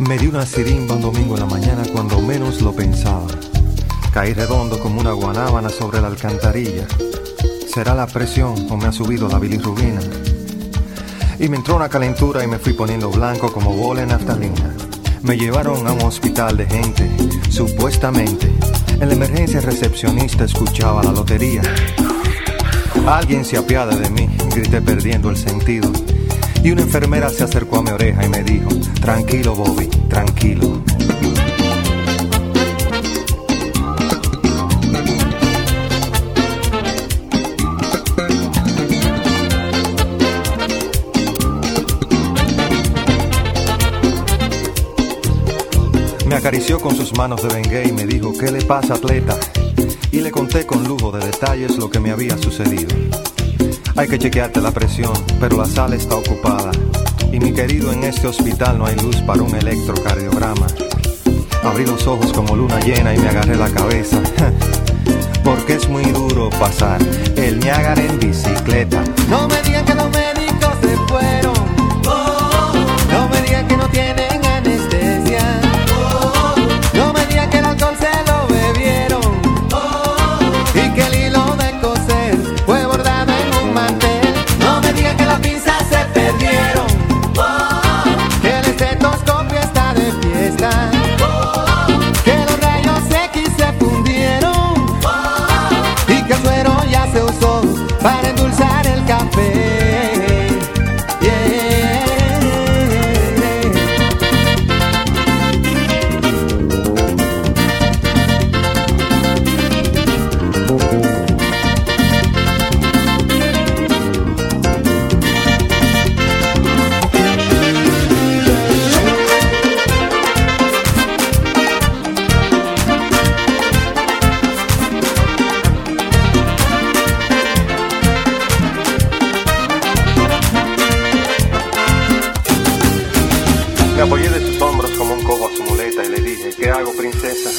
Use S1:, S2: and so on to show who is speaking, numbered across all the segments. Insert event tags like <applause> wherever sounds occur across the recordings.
S1: Me di una sirimba un domingo en la mañana cuando menos lo pensaba. Caí redondo como una guanábana sobre la alcantarilla. ¿Será la presión o me ha subido la bilirrubina? Y me entró una calentura y me fui poniendo blanco como bola en naftalina. Me llevaron a un hospital de gente, supuestamente. En la emergencia recepcionista escuchaba la lotería. Alguien se apiada de mí, grité perdiendo el sentido. Y una enfermera se acercó a mi oreja y me dijo, tranquilo Bobby, tranquilo. Me acarició con sus manos de bengue y me dijo, ¿qué le pasa, atleta? Y le conté con lujo de detalles lo que me había sucedido. Hay que chequearte la presión, pero la sala está ocupada. Y mi querido, en este hospital no hay luz para un electrocardiograma. Abrí los ojos como luna llena y me agarré la cabeza. <laughs> Porque es muy duro pasar el Niágara en bicicleta.
S2: Me
S1: ¿qué hago, princesa?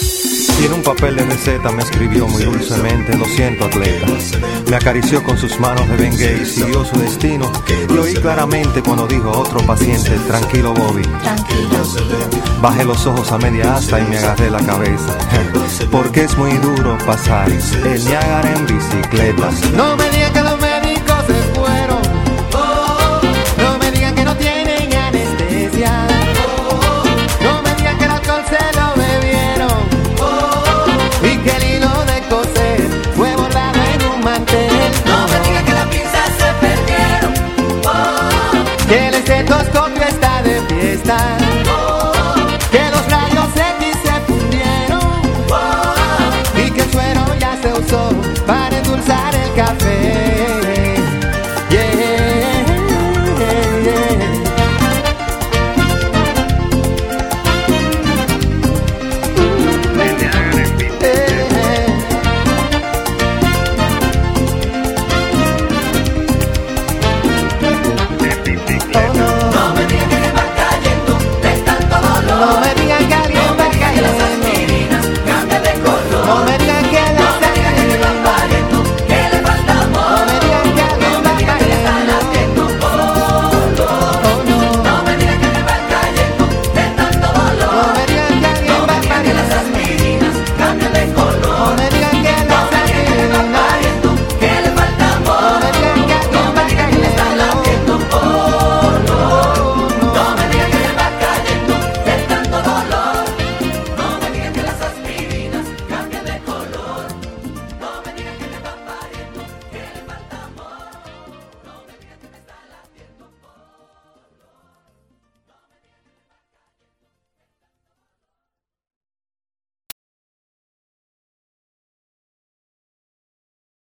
S1: Y en un papel de receta me escribió muy dulcemente, lo siento, atleta. Me acarició con sus manos de bengue y siguió su destino. Y oí claramente cuando dijo a otro paciente, tranquilo, Bobby. Bajé los ojos a media asta y me agarré la cabeza. <laughs> Porque es muy duro pasar el Niágara en bicicleta.
S2: No me digan que los estar.